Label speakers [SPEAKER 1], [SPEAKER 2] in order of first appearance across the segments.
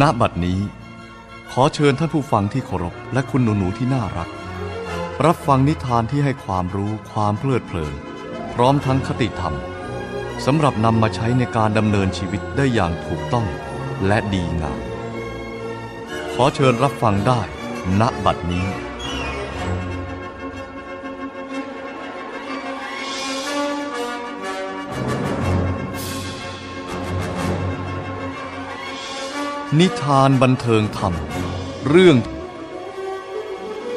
[SPEAKER 1] ณบัดนี้ ขอเชิญท่านผู้ฟังที่เคารพและคุณหนูๆที่น่ารัก รับฟังนิทานที่ให้ความรู้ความเพลิดเพลิน พร้อมทั้งคติธรรมสำหรับนำมาใช้ในการดำเนินชีวิตได้อย่างถูกต้องและดีงามขอเชิญรับฟังได้ณบัดนี้ นิทานบันเทิงธรรม เรื่อง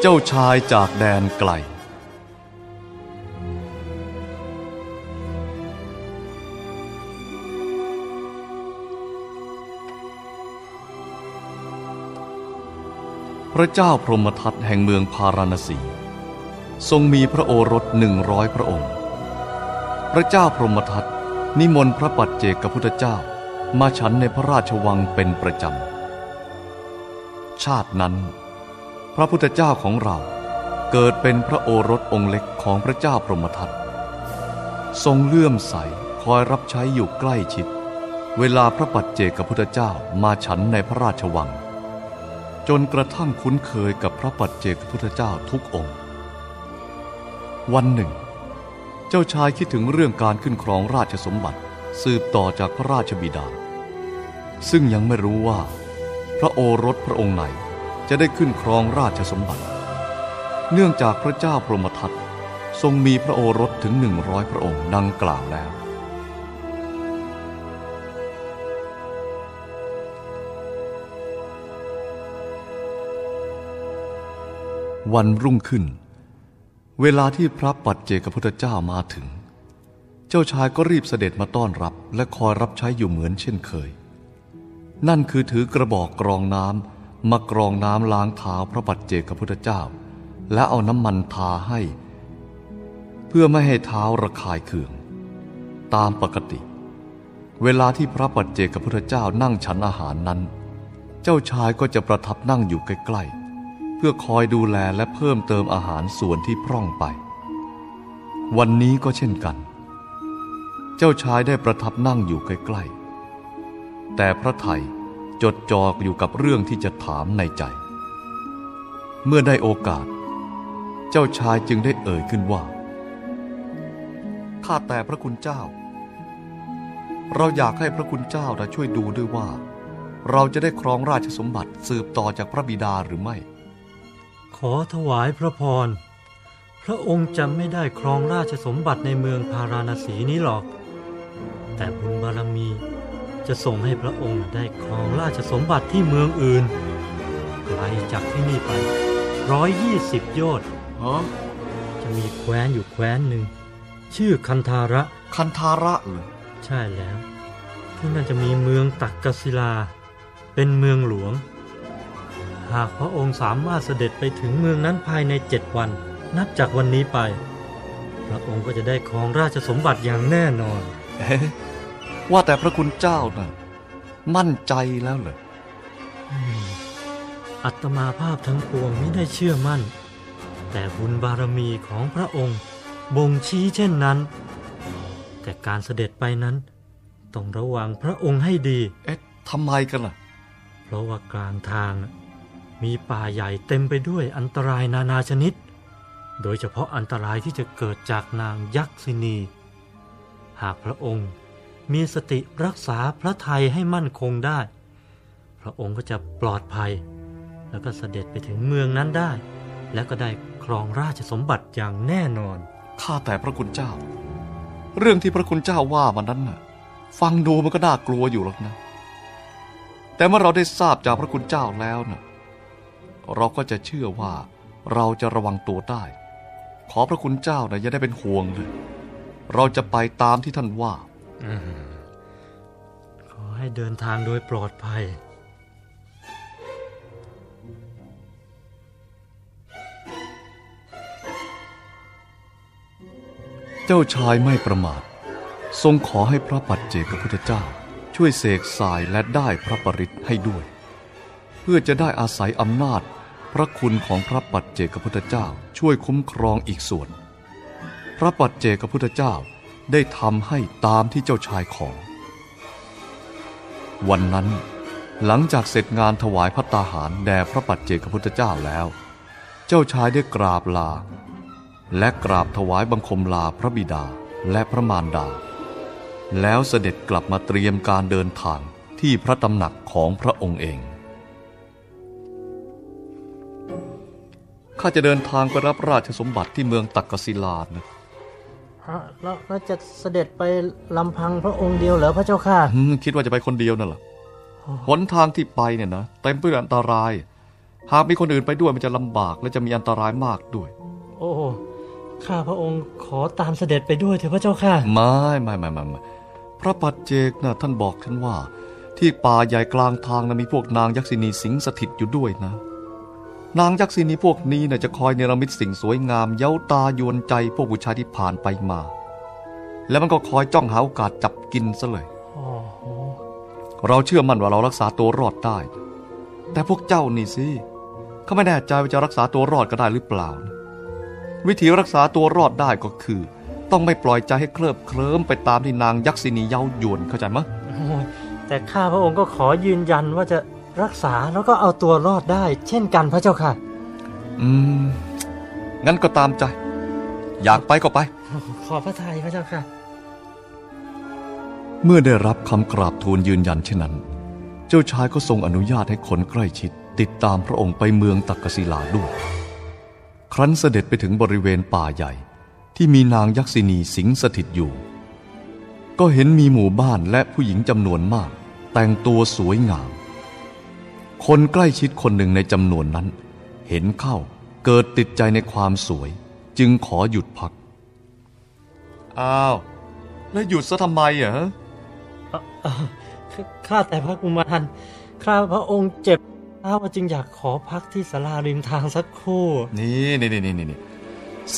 [SPEAKER 1] เจ้าชายจากแดนไกล พระเจ้าพรหมทัตแห่งเมืองพาราณสี ทรงมีพระโอรสหนึ่งร้อยพระองค์ พระเจ้าพรหมทัตนิมนต์พระปัจเจกพุทธเจ้า มาฉันในพระราชวังเป็นประจำ ชาตินั้น พระพุทธเจ้าของเราเกิดเป็นพระโอรสองค์เล็กของพระเจ้าพรหมทัตทรงเลื่อมใสคอยรับใช้อยู่ใกล้ชิด เวลาพระปัจเจกพุทธเจ้ามาฉันในพระราชวัง จนกระทั่งคุ้นเคยกับพระปัจเจกพุทธเจ้าทุกองค์ วันหนึ่ง เจ้าชายคิดถึงเรื่องการขึ้นครองราชสมบัติ สืบต่อจากพระราชบิดา ซึ่งยังไม่รู้ว่า พระโอรสพระองค์ไหนจะได้ขึ้นครองราชสมบัติ เนื่องจากพระเจ้าพรหมทัตทรงมีพระโอรสถึงหนึ่งร้อยพระองค์ดังกล่าวแล้ว วันรุ่งขึ้น เวลาที่พระปัจเจกพุทธเจ้ามาถึง เจ้าชายก็รีบเสด็จมาต้อนรับและคอยรับใช้อยู่เหมือนเช่นเคย นั่นคือถือกระบอกกรองน้ำมากรองน้ำล้างเท้าพระปัจเจกพุทธเจ้า และเอาน้ำมันทาให้ เพื่อไม่ให้เท้าระคายเคือง ตามปกติ เวลาที่พระปัจเจกพุทธเจ้านั่งฉันอาหารนั้น เจ้าชายก็จะประทับนั่งอยู่ใกล้ๆ เพื่อคอยดูแลและเพิ่มเติมอาหารส่วนที่พร่องไป วันนี้ก็เช่นกัน เจ้าชายได้ประทับนั่งอยู่ใกล้ๆ แต่พระไทยจดจ่ออยู่กับเรื่องที่จะถามในใจ เมื่อได้โอกาส เจ้าชายจึงได้เอ่ยขึ้นว่า ข้าแต่พระคุณเจ้า เราอยากให้พระคุณเจ้านะช่วยดูด้วยว่า เราจะได้ครองราชสมบัติสืบต่อจากพระบิดาหรือไม่
[SPEAKER 2] ขอถวายพระพร พระองค์จะไม่ได้ครองราชสมบัติในเมืองพาราณสีนี้หรอก แต่บุญบารมีจะส่งให้พระองค์ได้ครองราชสมบัติที่เมืองอื่น ไกลจากที่นี่ไปร้อยยี่สิบโยชน์
[SPEAKER 1] ฮะ
[SPEAKER 2] จะมีแคว้นอยู่แคว้นหนึ่ง ชื่อคันธาระ
[SPEAKER 1] คันธาระเหรอ
[SPEAKER 2] ใช่แล้ว ที่นั่นจะมีเมืองตักกศิลา เป็นเมืองหลวง หากพระองค์สามารถเสด็จไปถึงเมืองนั้นภายในเจ็ดวัน นับจากวันนี้ไป พระองค์ก็จะได้ครองราชสมบัติอย่างแน่นอน
[SPEAKER 1] เอ๊ะ ว่าแต่พระคุณเจ้าน่ะมั่นใจแล้วเหรอ
[SPEAKER 2] อืมอัตมาภาพทั้งปวงไม่ได้เชื่อมั่น แต่บุญบารมีของพระองค์บ่งชี้เช่นนั้น แต่การเสด็จไปนั้น ต้องระวังพระองค์ให้ดี
[SPEAKER 1] เอ๊ะทำไมกันล่ะ
[SPEAKER 2] เพราะว่ากลางทางน่ะมีป่าใหญ่เต็มไปด้วยอันตรายนานาชนิด โดยเฉพาะอันตรายที่จะเกิดจากนางยักษินี หากพระองค์ มีสติรักษาพระไทยให้มั่นคงได้ พระองค์ก็จะปลอดภัย แล้วก็เสด็จไปถึงเมืองนั้นได้ แล้วก็ได้ครองราชสมบัติอย่างแน่นอน
[SPEAKER 1] ข้าแต่พระคุณเจ้า เรื่องที่พระคุณเจ้าว่ามานั้นน่ะ ฟังดูมันก็น่ากลัวอยู่หรอกนะ แต่เมื่อเราได้ทราบจากพระคุณเจ้าแล้วน่ะเราก็จะเชื่อว่าเราจะระวังตัวได้ ขอพระคุณเจ้านะอย่าได้เป็นห่วงเลย เราจะไปตามที่ท่านว่า
[SPEAKER 2] ขอให้เดินทางโดยปลอดภัย
[SPEAKER 1] เจ้าชายไม่ประมาท ทรงขอให้พระปัจเจกพุทธเจ้า ช่วยเสกสายและได้พระปริตให้ด้วย เพื่อจะได้อาศัยอำนาจพระคุณของพระปัจเจกพุทธเจ้าช่วยคุ้มครองอีกส่วน พระปัจเจกพุทธเจ้า ได้ทำให้ตามที่เจ้าชายขอ วันนั้นหลังจากเสร็จงานถวายพัตตาหารแด่พระปัจเจกพุทธเจ้าแล้ว เจ้าชายได้กราบลา และกราบถวายบังคมลาพระบิดาและพระมารดา แล้วเสด็จกลับมาเตรียมการเดินทางที่พระตำหนักของพระองค์เองข้าจะเดินทางไปรับราชสมบัติที่เมืองตักกศิลานะ
[SPEAKER 3] ฮะ แล้วแล้วจะเสด็จไปลำพังพระองค์เดียวเหรอพระเจ้าค่ะ
[SPEAKER 1] อืมคิดว่าจะไปคนเดียวนั่นเหรอหนทางที่ไปเนี่ยนะเต็มไปด้วยอันตราย หากมีคนอื่นไปด้วยมันจะลำบากและจะมีอันตรายมากด้วย
[SPEAKER 3] โอ้ข้าพระองค์ขอตามเสด็จไปด้วยเถอะพระเจ้าค่ะ
[SPEAKER 1] ไม่ไม่ไม่ไม่ไม่พระปัจเจกนะท่านบอกฉันว่า ที่ป่าใหญ่กลางทางนะมีพวกนางยักษินีสิงสถิตอยู่ด้วยนะ นางยักษินีพวกนี้นะจะคอยเนรมิตสิ่งสวยงามเย้าตายวนใจพวกผู้ชายที่ผ่านไปมา แล้วมันก็คอยจ้องหาโอกาสจับกินซะเลยเราเชื่อมั่นว่าเรารักษาตัวรอดได้ แต่พวกเจ้านี่สิเขาไม่แน่ใจว่าจะรักษาตัวรอดก็ได้หรือเปล่านะวิธีรักษาตัวรอดได้ก็คือ ต้องไม่ปล่อยใจให้เคลิบเคลิ้มไปตามที่นางยักษินีเย้ายวนเข้าใจไหม
[SPEAKER 3] แต่ข้าพระองค์ก็ขอยืนยันว่าจะ รักษาแล้วก็เอาตัวรอดได้ เช่นกันพระเจ้าค่ะ
[SPEAKER 1] อืม งั้นก็ตามใจ อยากไปก็ไป
[SPEAKER 3] ขอพระทัยพระเจ้าค่ะ
[SPEAKER 1] เมื่อได้รับคำกราบทูลยืนยันเช่นนั้น เจ้าชายก็ทรงอนุญาตให้คนใกล้ชิด ติดตามพระองค์ไปเมืองตักกศิลาด้วย ครั้นเสด็จไปถึงบริเวณป่าใหญ่ ที่มีนางยักษินีสิงสถิตอยู่ ก็เห็นมีหมู่บ้านและผู้หญิงจำนวนมาก แต่งตัวสวยงาม คนใกล้ชิดคนหนึ่งในจำนวนนั้น เห็นเข้าเกิดติดใจในความสวย จึงขอหยุดพัก อ้าว แล้วหยุดซะทำไมอะ
[SPEAKER 3] ข้าแต่พระกุมารข้าพระองค์เจ็บข้าจึงอยากขอพักที่ศาลาริมทางสักครู่
[SPEAKER 1] นี่นี่นี่นี่นี่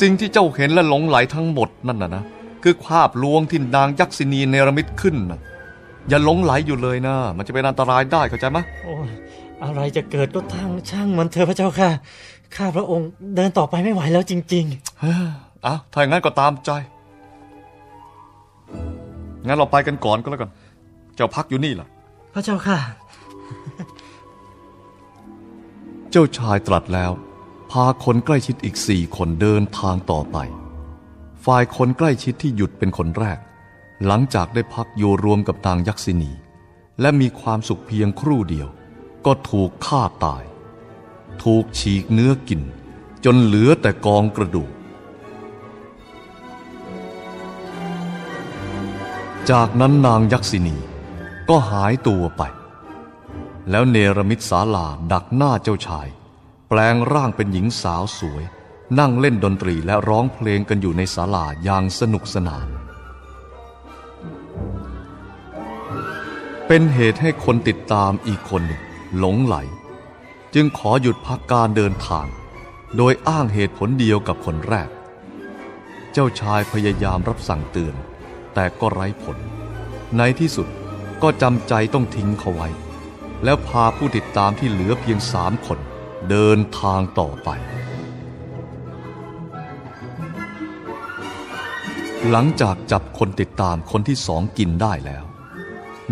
[SPEAKER 1] สิ่งที่เจ้าเห็นและหลงไหลทั้งหมดนั่นนะนะคือภาพลวงที่นางยักษินีเนรมิตขึ้นนะอย่าหลงไหลอยู่เลยนะ มันจะเป็นอันตรายได้เข้าใจไหม
[SPEAKER 3] โอ้ย อะไรจะเกิดก็ทางช่างมันเถอะพระเจ้าค่ะ ข้าพระองค์เดินต่อไปไม่ไหวแล้วจริง
[SPEAKER 1] เฮ้ยอะถ้าอย่างนั้นก็ตามใจ งั้นเราไปกันก่อนก็แล้วกัน เจ้าพักอยู่นี่ล่ะ
[SPEAKER 3] ๆพระเจ้าค่ะ
[SPEAKER 1] เจ้าชายตรัสแล้ว พาคนใกล้ชิดอีกสี่คนเดินทางต่อไป ฝ่ายคนใกล้ชิดที่หยุดเป็นคนแรก หลังจากได้พักอยู่รวมกับนางยักษินี และมีความสุขเพียงครู่เดียว ก็ถูกฆ่าตาย ถูกฉีกเนื้อกิน จนเหลือแต่กองกระดูก จากนั้นนางยักษินีก็หายตัวไป แล้วเนรมิตศาลาดักหน้าเจ้าชาย แปลงร่างเป็นหญิงสาวสวย นั่งเล่นดนตรีและร้องเพลงกันอยู่ในศาลาอย่างสนุกสนาน เป็นเหตุให้คนติดตามอีกคนหนึ่ง หลงไหล จึงขอหยุดพักการเดินทาง โดยอ้างเหตุผลเดียวกับคนแรก เจ้าชายพยายามรับสั่งเตือน แต่ก็ไร้ผล ในที่สุดก็จำใจต้องทิ้งเขาไว้ แล้วพาผู้ติดตามที่เหลือเพียงสามคน เดินทางต่อไป หลังจากจับคนติดตามคนที่สองกินได้แล้ว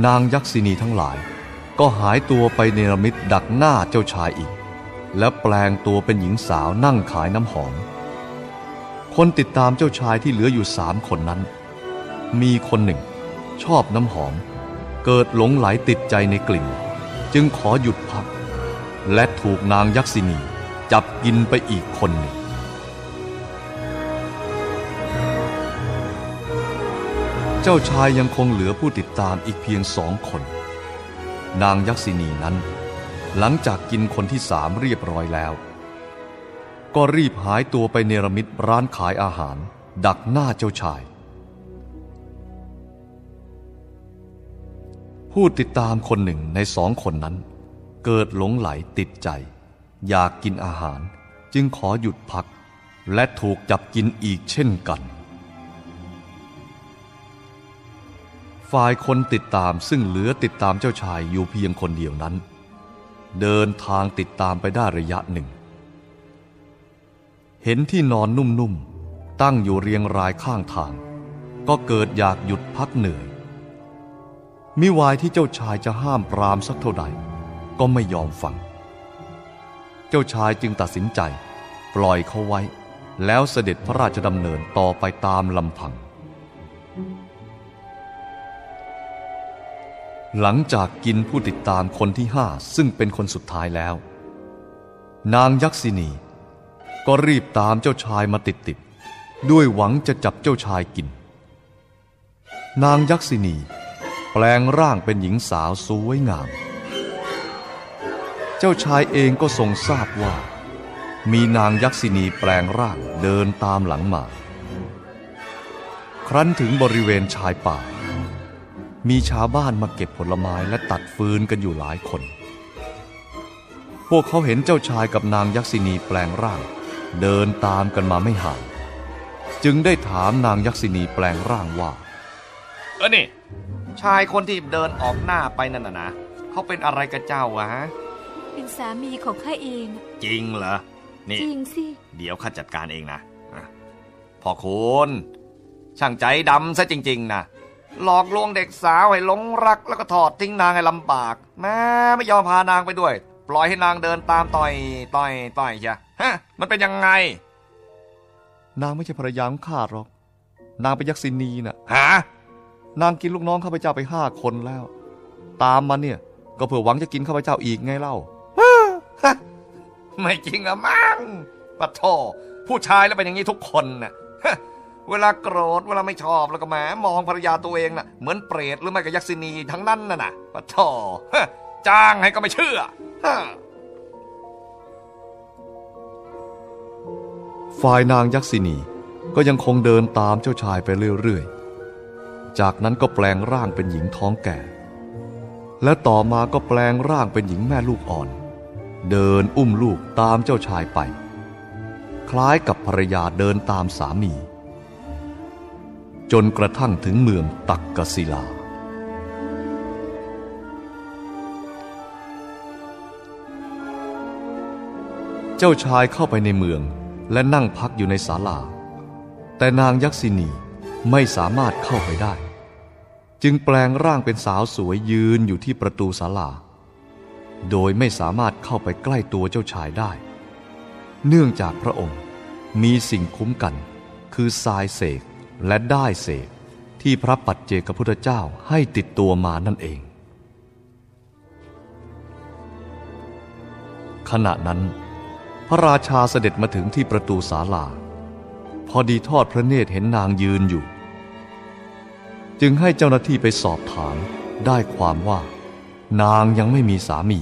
[SPEAKER 1] นางยักษินีทั้งหลาย ก็หายตัวไปเนรมิตดักหน้าเจ้าชายอีก และแปลงตัวเป็นหญิงสาวนั่งขายน้ำหอม คนติดตามเจ้าชายที่เหลืออยู่สามคนนั้น มีคนหนึ่ง ชอบน้ำหอม เกิดหลงไหลติดใจในกลิ่น จึงขอหยุดพัก และถูกนางยักษินีจับกินไปอีกคนหนึ่งเจ้าชายยังคงเหลือผู้ติดตามอีกเพียงสองคน นางยักษินีนั้น หลังจากกินคนที่สามเรียบร้อยแล้ว ก็รีบหายตัวไปเนรมิตร้านขายอาหาร ดักหน้าเจ้าชาย ผู้ติดตามคนหนึ่งในสองคนนั้น เกิดหลงไหลติดใจ อยากกินอาหารจึงขอหยุดพัก และถูกจับกินอีกเช่นกัน ฝ่ายคนติดตามซึ่งเหลือติดตามเจ้าชายอยู่เพียงคนเดียวนั้น เดินทางติดตามไปได้ระยะหนึ่ง เห็นที่นอนนุ่มๆ ตั้งอยู่เรียงรายข้างทาง ก็เกิดอยากหยุดพักเหนื่อย มิวายที่เจ้าชายจะห้ามปรามสักเท่าใด ก็ไม่ยอมฟัง เจ้าชายจึงตัดสินใจ ปล่อยเขาไว้ แล้วเสด็จพระราชดำเนินต่อไปตามลำพัง หลังจากกินผู้ติดตามคนที่ห้าซึ่งเป็นคนสุดท้ายแล้ว นางยักษินี ก็รีบตามเจ้าชายมาติดติดๆด้วยหวังจะจับเจ้าชายกิน นางยักษินี แปลงร่างเป็นหญิงสาวสวยงาม เจ้าชายเองก็ทรงทราบว่า มีนางยักษินีแปลงร่างเดินตามหลังมา ครั้นถึงบริเวณชายป่า มีชาวบ้านมาเก็บผลไม้และตัดฟืนกันอยู่หลายคน พวกเขาเห็นเจ้าชายกับนางยักษินีแปลงร่าง เดินตามกันมาไม่ห่าง จึงได้ถามนางยักษินีแปลงร่างว่า
[SPEAKER 4] เออนี่ ชายคนที่เดินออกหน้าไปนั่นน่ะนะเขาเป็นอะไรกับเจ้าวะฮะ
[SPEAKER 5] เป็นสามีของข้าเอง
[SPEAKER 4] จริงเหรอ นี่
[SPEAKER 5] จริงสิ
[SPEAKER 4] เดี๋ยวข้าจัดการเองนะอะพ่อคุณช่างใจดำซะจริง ๆ นะ หลอกลวงเด็กสาวให้หลงรักแล้วก็ถอดทิ้งนางให้ลำบากแม่ไม่ยอมพานางไปด้วย ปล่อยให้นางเดินตามต่อยต่อยต่อยใช่ฮะมันเป็นยังไง
[SPEAKER 1] นางไม่ใช่ภรรยาของข้าหรอก นางเป็นยักษินีน่ะ
[SPEAKER 4] ฮะ
[SPEAKER 1] นางกินลูกน้องข้าพเจ้าไปห้าคนแล้ว ตามมาเนี่ย ก็เพื่อหวังจะกินข้าพเจ้าอีกไงเล่า
[SPEAKER 4] ไม่จริงอะมั้งปะโทผู้ชายแล้วเป็นอย่างนี้ทุกคนน่ะฮะ เวลาโกรธเวลาไม่ชอบแล้วก็แหมมองภรรยาตัวเองน่ะเหมือนเปรตหรือไม่ก็ยักษินีทั้งนั้นน่ะนะปะทฮะจ้างให้ก็ไม่เชื่อ
[SPEAKER 1] ฝ่ายนางยักษินีก็ยังคงเดินตามเจ้าชายไปเรื่อยๆ จากนั้นก็แปลงร่างเป็นหญิงท้องแก่ และต่อมาก็แปลงร่างเป็นหญิงแม่ลูกอ่อน เดินอุ้มลูกตามเจ้าชายไป คล้ายกับภรรยาเดินตามสามี จนกระทั่งถึงเมืองตักกศิลา เจ้าชายเข้าไปในเมืองและนั่งพักอยู่ในศาลา แต่นางยักษินีไม่สามารถเข้าไปได้ จึงแปลงร่างเป็นสาวสวยยืนอยู่ที่ประตูศาลา โดยไม่สามารถเข้าไปใกล้ตัวเจ้าชายได้ เนื่องจากพระองค์มีสิ่งคุ้มกัน คือทรายเสก และได้เสกที่พระปัจเจกพุทธเจ้าให้ติดตัวมานั่นเอง ขณะนั้น พระราชาเสด็จมาถึงที่ประตูศาลา พอดีทอดพระเนตรเห็นนางยืนอยู่ จึงให้เจ้าหน้าที่ไปสอบถามได้ความว่า นางยังไม่มีสามี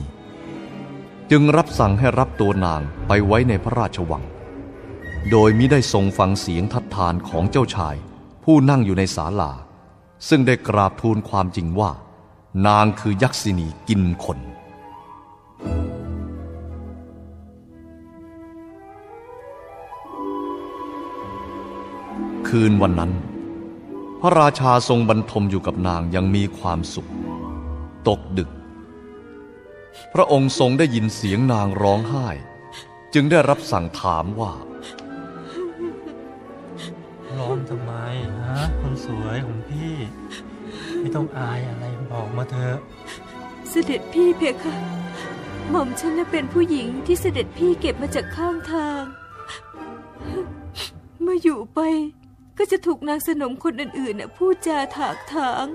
[SPEAKER 1] จึงรับสั่งให้รับตัวนางไปไว้ในพระราชวัง โดยมิได้ทรงฟังเสียงทัดทานของเจ้าชาย ผู้นั่งอยู่ในศาลา ซึ่งได้กราบทูลความจริงว่า นางคือยักษินีกินคน คืนวันนั้น พระราชาทรงบรรทมอยู่กับนางยังมีความสุข ตกดึก พระองค์ทรงได้ยินเสียงนางร้องไห้ จึงได้รับสั่งถามว่า
[SPEAKER 2] ร้องทำไมฮะคนสวยของพี่ ไม่ต้องอายอะไรบอกมาเถอะ
[SPEAKER 5] เสด็จพี่เพคะหม่อมฉันน่ะเป็นผู้หญิงที่เสด็จพี่เก็บมาจากข้างทาง เมื่ออยู่ไปก็จะถูกนางสนมคนอื่นๆน่ะพูดจาถากถาง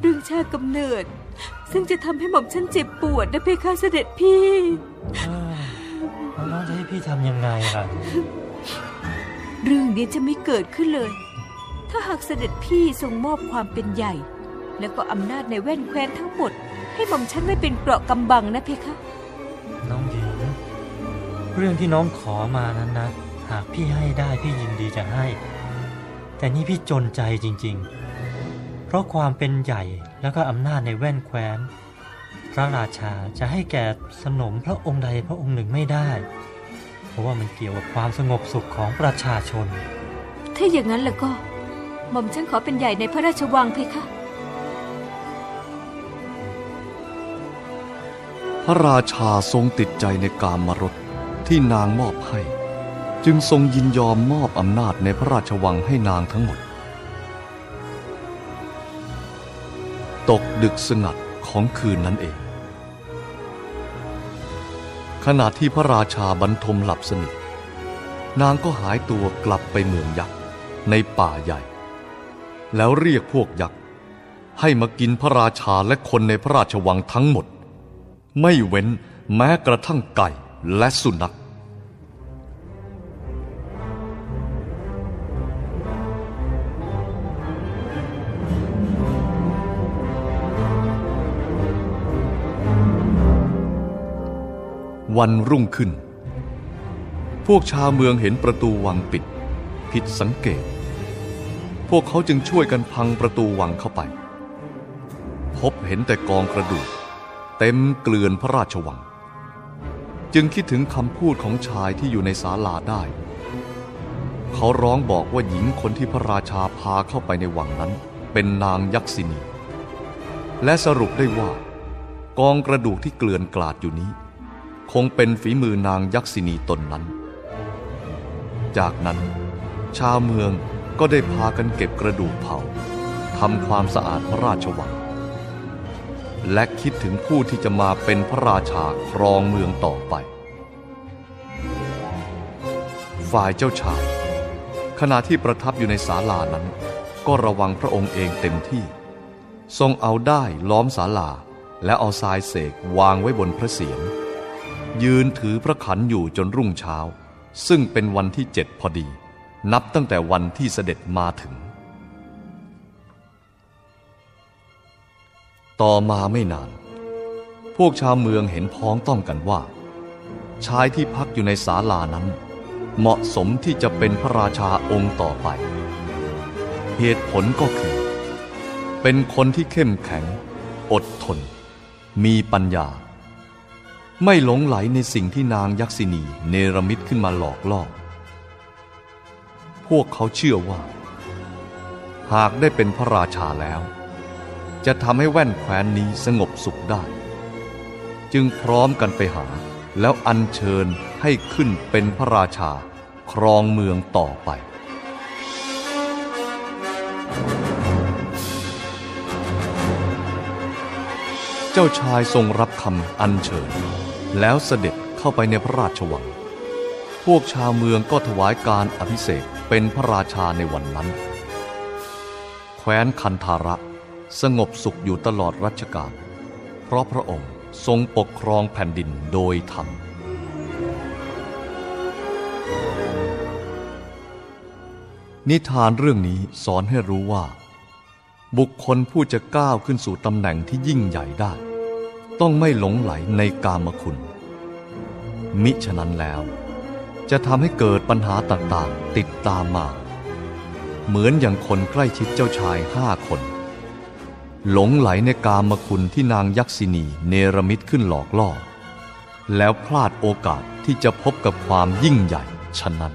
[SPEAKER 5] เรื่องชาติกำเนิด ซึ่งจะทำให้หม่อมฉันเจ็บปวดนะเพคะเสด็จพี่
[SPEAKER 2] เอ้ยแล้วน้องจะให้พี่ทำยังไงล่ะ
[SPEAKER 5] เรื่องนี้จะไม่เกิดขึ้นเลย ถ้าหากเสด็จพี่ทรงมอบความเป็นใหญ่ แล้วก็อำนาจในแว่นแคว้นทั้งหมด ให้หม่อมฉันไม่เป็นเกราะกำบังนะเพคะ
[SPEAKER 2] น้องหญิง เรื่องที่น้องขอมานั้นนะ หากพี่ให้ได้พี่ยินดีจะให้ แต่นี่พี่จนใจจริง ๆ เพราะความเป็นใหญ่แล้วก็อำนาจในแว่นแคว้น พระราชาจะให้แก่สนมพระองค์ใดพระองค์หนึ่งไม่ได้ เพราะว่ามันเกี่ยวกับความสงบสุขของประชาชน
[SPEAKER 5] ถ้าอย่างนั้นแล้วก็ หม่อมฉันขอเป็นใหญ่ในพระราชวังเพคะ
[SPEAKER 1] พระราชาทรงติดใจในกามรสที่นางมอบให้ จึงทรงยินยอมมอบอำนาจในพระราชวังให้นางทั้งหมด ตกดึกสงัดของคืนนั้นเอง ขณะที่พระราชาบรรทมหลับสนิท นางก็หายตัวกลับไปเมืองยักษ์ในป่าใหญ่ แล้วเรียกพวกยักษ์ให้มากินพระราชาและคนในพระราชวังทั้งหมด ไม่เว้นแม้กระทั่งไก่และสุนัข วันรุ่งขึ้น พวกชาวเมืองเห็นประตูวังปิด ผิดสังเกต พวกเขาจึงช่วยกันพังประตูวังเข้าไป พบเห็นแต่กองกระดูก เต็มเกลื่อนพระราชวัง จึงคิดถึงคำพูดของชายที่อยู่ในศาลาได้ เขาร้องบอกว่าหญิงคนที่พระราชาพาเข้าไปในวังนั้น เป็นนางยักษินี และสรุปได้ว่ากองกระดูกที่เกลื่อนกลาดอยู่นี้ คงเป็นฝีมือนางยักษินีตนนั้น จากนั้น ชาวเมืองก็ได้พากันเก็บกระดูกเผาทำความสะอาดพระราชวัง และคิดถึงผู้ที่จะมาเป็นพระราชาครองเมืองต่อไป ฝ่ายเจ้าชาย ขณะที่ประทับอยู่ในศาลานั้น ก็ระวังพระองค์เองเต็มที่ ทรงเอาได้ล้อมศาลาและเอาทรายเสกวางไว้บนพระเศียร ยืนถือพระขันอยู่จนรุ่งเช้า ซึ่งเป็นวันที่เจ็ดพอดี นับตั้งแต่วันที่เสด็จมาถึง ต่อมาไม่นาน พวกชาวเมืองเห็นพ้องต้องกันว่า ชายที่พักอยู่ในศาลานั้น เหมาะสมที่จะเป็นพระราชาองค์ต่อไป เหตุผลก็คือ เป็นคนที่เข้มแข็ง อดทน มีปัญญา ไม่หลงไหลในสิ่งที่นางยักษินีเนรมิตขึ้นมาหลอกล่อ พวกเขาเชื่อว่า หากได้เป็นพระราชาแล้ว จะทำให้แว่นแคว้นนี้สงบสุขได้ จึงพร้อมกันไปหาแล้วอัญเชิญให้ขึ้นเป็นพระราชา ครองเมืองต่อไป เจ้าชายทรงรับคำอัญเชิญ แล้วเสด็จเข้าไปในพระราชวัง พวกชาวเมืองก็ถวายการอภิเษกเป็นพระราชาในวันนั้น แคว้นคันธาระสงบสุขอยู่ตลอดรัชกาล เพราะพระองค์ทรงปกครองแผ่นดินโดยธรรม นิทานเรื่องนี้สอนให้รู้ว่า บุคคลผู้จะก้าวขึ้นสู่ตำแหน่งที่ยิ่งใหญ่ได้ ต้องไม่หลงไหลในกามคุณ มิฉะนั้นแล้ว จะทำให้เกิดปัญหาต่างๆติดตามมา เหมือนอย่างคนใกล้ชิดเจ้าชายห้าคน หลงไหลในกามคุณที่นางยักษินีเนรมิตขึ้นหลอกล่อ แล้วพลาดโอกาสที่จะพบกับความยิ่งใหญ่ฉะนั้น